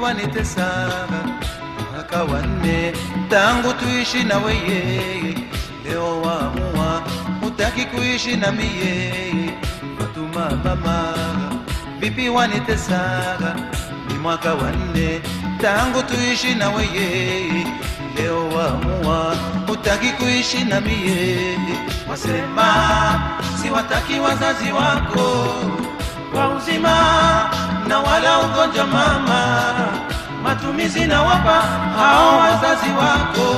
wanitesa mwaka wanne tangu tuishi na weye, leo waamua utaki kuishi na miye. Fatuma mama, vipi wanitesa? Ni mwaka wanne tangu tuishi na weye, leo waamua utaki kuishi na miye. Wasema siwataki wazazi wako kwa uzima na wala ugonjwa mama, matumizi na wapa hao wazazi wako,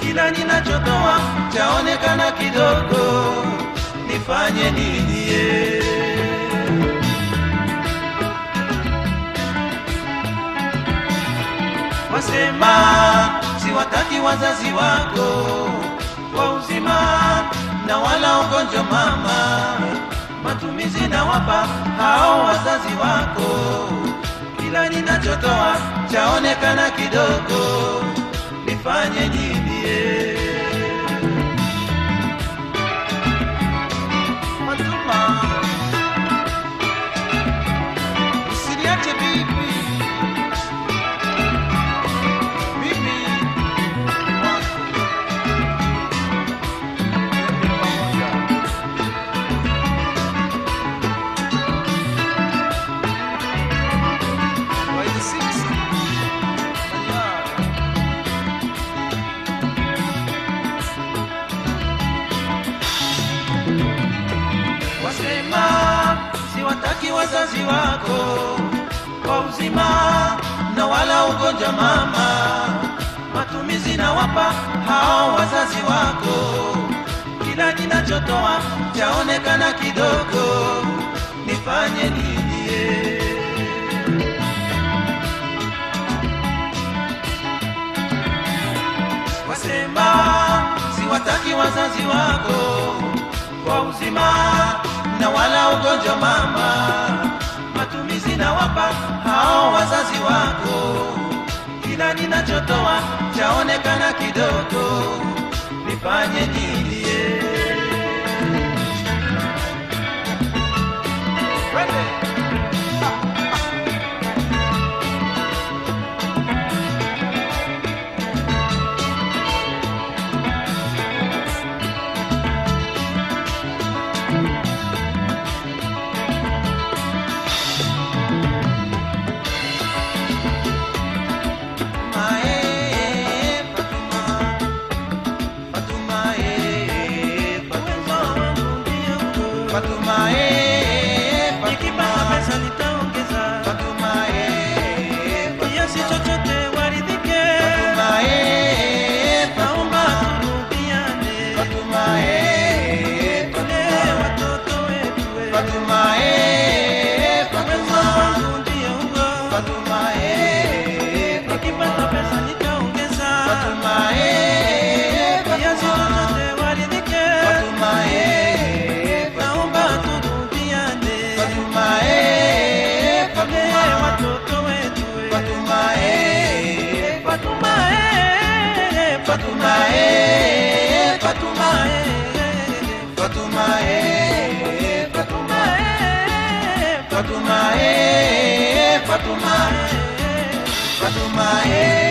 kila ninachotoa chaonekana kidogo, nifanye nini? Wasema siwataki wazazi wako. Kwa uzima na wala ugonjwa mama, matumizi na wapa hao wazazi wako, kila ninachotoa chaonekana kidogo, nifanye nini? Wazazi wako kwa uzima na wala ugonjwa mama, matumizi na wapa hao wazazi wako, kila kinachotoa chaonekana kidogo, nifanye nini? wasema siwataki wazazi wako kwa uzima na wala ugonjwa mama, wazazi wako, kila ninachotoa chaonekana kidogo, nifanye nini? Fatuma, eh, Fatuma, Fatuma, eh.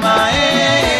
mae